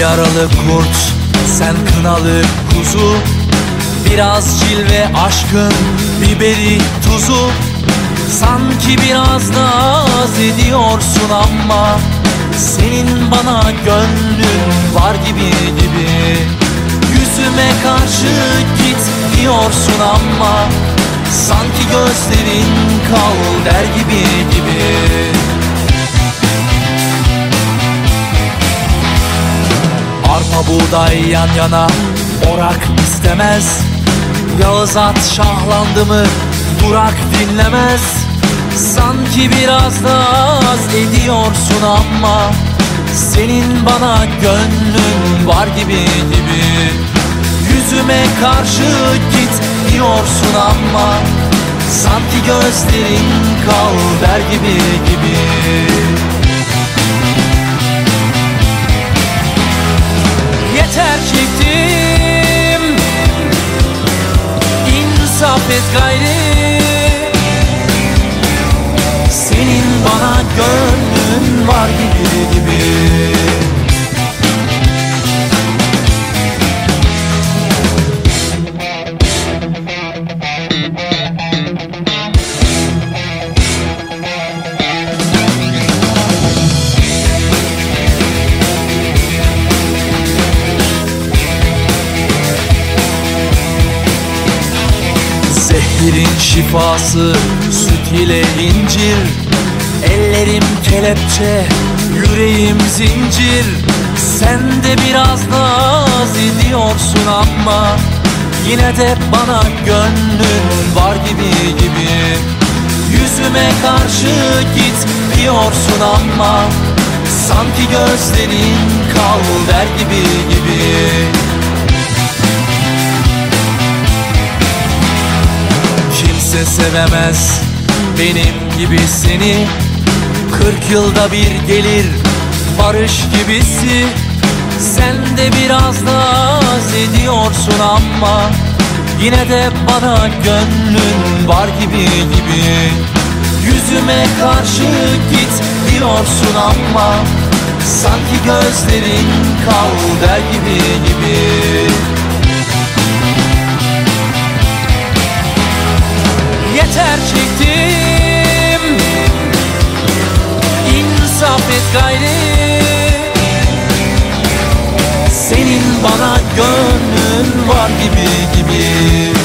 Yaralı kurt, sen kınalı kuzu. Biraz cilve aşkın biberi tuzu. Sanki biraz naz ediyorsun ama Senin bana gönlün var gibi gibi. Yüzüme karşı git diyorsun ama Sanki gözlerin kal der gibi gibi buğday yan yana orak istemez. Yağız at şahlandı mı durak dinlemez. Sanki biraz naz ediyorsun ama Senin bana gönlün var gibi gibi. Yüzüme karşı git diyorsun ama Sanki gözlerin kal der gibi gibi et gayri Zehirin şifası süt ile incir. Ellerim kelepçe, yüreğim zincir. Sen de biraz naz ediyorsun ama Yine de bana gönlün var gibi gibi. Yüzüme karşı git diyorsun ama Sanki gözlerin kal der gibi gibi Kimse sevemez benim gibi seni. Kırk yılda bir gelir barış gibisi. Sen de biraz naz ediyorsun ama Yine de bana gönlün var gibi gibi. Yüzüme karşı git diyorsun ama Sanki gözlerin kal der gibi gibi Yeter çektim. İnsaf et gayri. Senin bana gönlün var gibi gibi